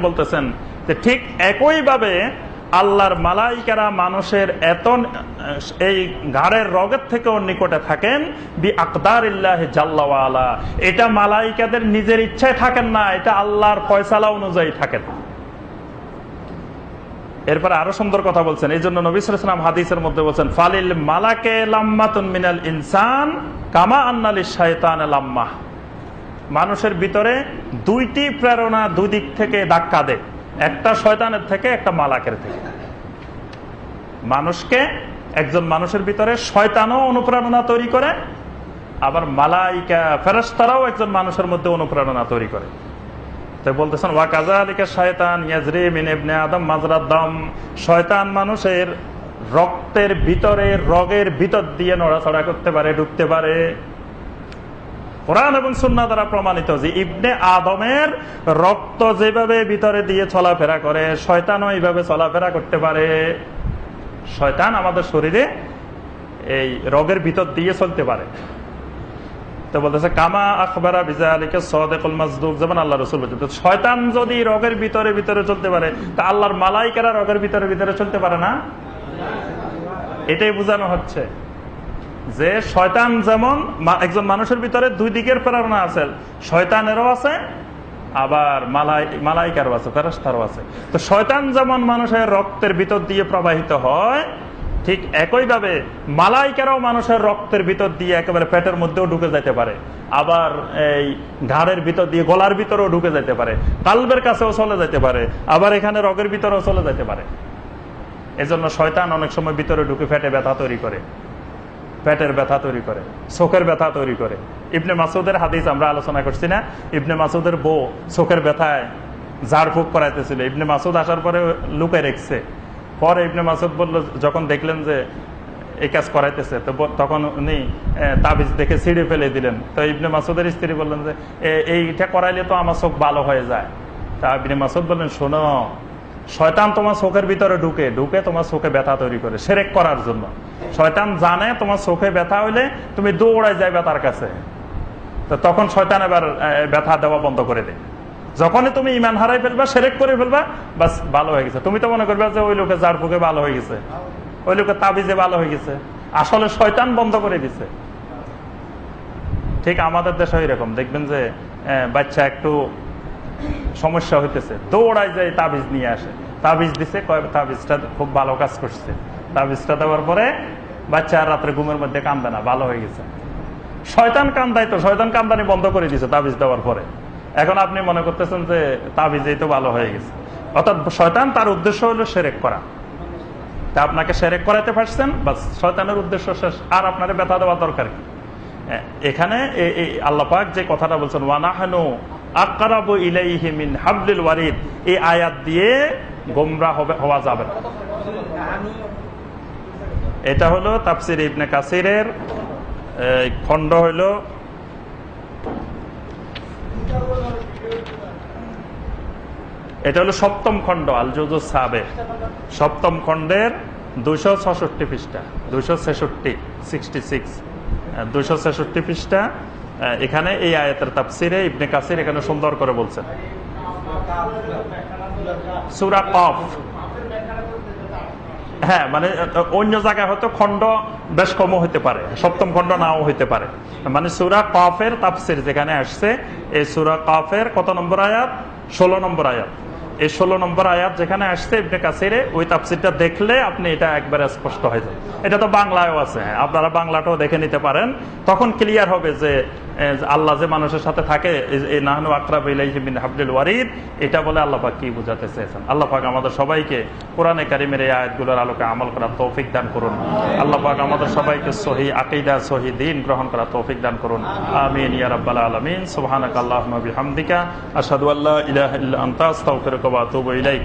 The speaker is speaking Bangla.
বলতেছেন যে ঠিক একইভাবে আল্লাহর মালাইকারা মানুষের এত এই ঘাড়ের রগের থেকেও নিকটে থাকেন বি আকদার জাল্লাওয়ালা এটা মালাইকাদের নিজের ইচ্ছায় থাকেন না, এটা আল্লাহর ফয়সালা অনুযায়ী থাকেন। এরপরে আরও সুন্দর কথা বলছেন। এই জন্য নবিসাম হাদিসের মধ্যে বলছেন, ফালিল মালাকে মিনাল ইনসান কামা আন্নালি শায়তান লাম্মা। মানুষের ভিতরে দুইটি প্রেরণা দুই দিক থেকে ধাক্কা দেয়। একটা শয়তানের থেকে, একটা মালাকের থেকে। মানুষকে একজন মানুষের ভিতরে শয়তানও অনুপ্রেরণা তৈরি করে, আবার মালাইকা ফেরস্তারাও একজন মানুষের মধ্যে অনুপ্রেরণা তৈরি করে। বলতেছেন, ওয়া কাজা আলিকা শয়তান ইয়াজরি মিন ইবনে আদম মাজরাদ্দাম শয়তান মানুষের রক্তের ভিতরে, রগের ভিতর দিয়ে নড়াচড়া করতে পারে, ঢুকতে পারে। কোরআন এবং সুন্না দ্বারা প্রমাণিত যে ইবনে আদমের রক্ত যেভাবে ভিতরে দিয়ে চলাফেরা করে, শয়তানও এইভাবে চলাফেরা করতে পারে। শয়তান আমাদের শরীরে এই রোগের ভিতর দিয়ে চলতে পারে। তো বলতেছে, কামা আখবরা সদেকুল যেমন আল্লাহ রসুল বলছে শয়তান যদি ভিতরে ভিতরে চলতে পারে, তা আল্লাহর মালাইকেরা ভিতরে ভিতরে চলতে পারে না? এটাই বোঝানো হচ্ছে যে শয়তান যেমন একজন মানুষের ভিতরে দুই দিকের প্রেরণা আছে, শয়তানেরও আছে, আবার মালাই, মালাইকারও আছে ফেরস্তারও আছে। তো শয়তান যেমন মানুষের রক্তের ভিতর দিয়ে প্রবাহিত হয় ঠিক একইভাবে মালাইকারাও মানুষের রক্তের ভিতর দিয়ে একেবারে পেটের মধ্যেও ঢুকে যেতে পারে। আবার এই ঘাড়ের ভিতর দিয়ে গলার ভিতরেও ঢুকে যেতে পারে। কালবের কাছেও চলে যেতে পারে। আবার এখানে রগের ভিতরেও চলে যেতে পারে। এজন্য শয়তান অনেক সময় ভিতরে ঢুকে ফেটে ব্যথা তৈরি করে। পেটের ব্যথা তৈরি করে। চোখের ব্যথা তৈরি করে। ইবনে মাসুদের হাদিস আমরা আলোচনা করছি না। ইবনে মাসুদের বউ চোখের ব্যথায় ঝাড়ফুঁক করাইতেছিল। ইবনে মাসুদ আসার পরে লুকে রেখছে। পরে ইবনে মাসুদ বলল, যখন দেখলেন যে এই কাজ করাইতেছে, তো তখন উনি তাবিজ দেখে ছিঁড়ে ফেলে দিলেন। তো ইবনে মাসুদের স্ত্রী বললেন যে এইটা করাইলে তো আমার চোখ ভালো হয়ে যায়। তা ইবনে মাসুদ বললেন, শোনো, শয়তান তোমার চোখের ভিতরে ঢুকে ঢুকে তোমার চোখে ব্যথা তৈরি করে, সেরেক করার জন্য। শয়তান জানে তোমার চোখে ব্যথা হইলে তুমি দৌড়াই যাইবে তার কাছে। তো তখন শয়তান এবার ব্যথা দেওয়া বন্ধ করে দেয়। যখনই তুমি ইমান হারাই ফেলবা, সেরেক করে ফেলবা, বাস ভালো হয়ে গেছে। তুমি তো মনে করবে যে ওই লোকে যার ফুকে ভালো হয়ে গেছে, ওই লোকে তাবিজে ভালো হয়ে গেছে। আসলে শয়তান বন্ধ করে দিছে। ঠিক আমাদের দেশে এরকম দেখবেন যে বাচ্চা একটু সমস্যা হইতেছে। দৌড়ায় যায়, তাবিজ নিয়ে আসে। তাবিজ দিছে তাবিজটা খুব ভালো কাজ করছে। তাবিজটা দেওয়ার পরে বাচ্চা আর রাত্রে ঘুমের মধ্যে কান্দে না, ভালো হয়ে গেছে। শয়তান কান্দাই তো, শয়তান কান্দানি বন্ধ করে দিছে তাবিজ দেওয়ার পরে। এখন আপনি মনে করতেছেন যে তাবিজেই তো ভালো হয়ে গেছে। অর্থাৎ শয়তান তার উদ্দেশ্য হলো সেরেক করা। তা আপনাকে সেরেক করাতে পারছেন, বাস শয়তানের উদ্দেশ্য শেষ। আর আপনার ব্যথা দেওয়া দরকার কি? এখানে আল্লাপাক যে কথাটা বলছেন ওয়ানাহানু আকারাবু ইলাইহি মিন হাবলিল ওয়ারিদ এই আয়াত দিয়ে গোমরা হবে, হওয়া যাবে এটা হলো তাফসির ইবনে কাসিরের খণ্ড হইল এটা হলো সপ্তম খণ্ড আল জুজু সাবে। সপ্তম খণ্ডের দুশো ছষট্টি পৃষ্ঠা দুশো ছেষট্টি সিক্সটি সিক্স দুশো ছেষট্টি পৃষ্ঠা এখানে এই আয়াতের তাপসিরে ইবনে কাসির এখানে সুন্দর করে বলছেন। সুরা কফ। হ্যাঁ মানে অন্য জায়গায় হয়তো খণ্ড বেশ কম হইতে পারে, সপ্তম খণ্ড নাও হইতে পারে। মানে সুরা কফের তাপসির যেখানে আসছে, এই সুরা কফের কত নম্বর আয়াত? ষোলো নম্বর আয়াত। এই ষোলো নম্বর আয়াত যেখানে আসছে ইবনে কাসিরে, ওই তাপসিরটা দেখলে আপনি এটা একবারে স্পষ্ট হয়ে যাবে। এটা তো বাংলায়ও আছে আপনারা বাংলাটাও দেখে নিতে পারেন। তখন ক্লিয়ার হবে যে আল্লাহ যে মানুষের সাথে থাকে, এই নাহনু আকরাব ওয়ারিদ এটা বলে আল্লাহ পাক কি বুঝাতে চেয়েছেন? আল্লাহ পাক আমাদের সবাইকে কোরআনে কারিমের এই আয়াতগুলোর আলোকে আমল করার তৌফিক দান করুন। আল্লাহ পাক আমাদের সবাইকে সহি আকিদা, সহি দিন গ্রহণ করার তৌফিক দান করুন। আমিন ইয়া রাব্বাল আলামিন। সুবহানাকাল্লাহুম্মা বিহামদিকা। আশহাদু আল্লা ইলাহা ইল্লা আনতা। আস্তাগফিরুকা ওয়া ইলাইক।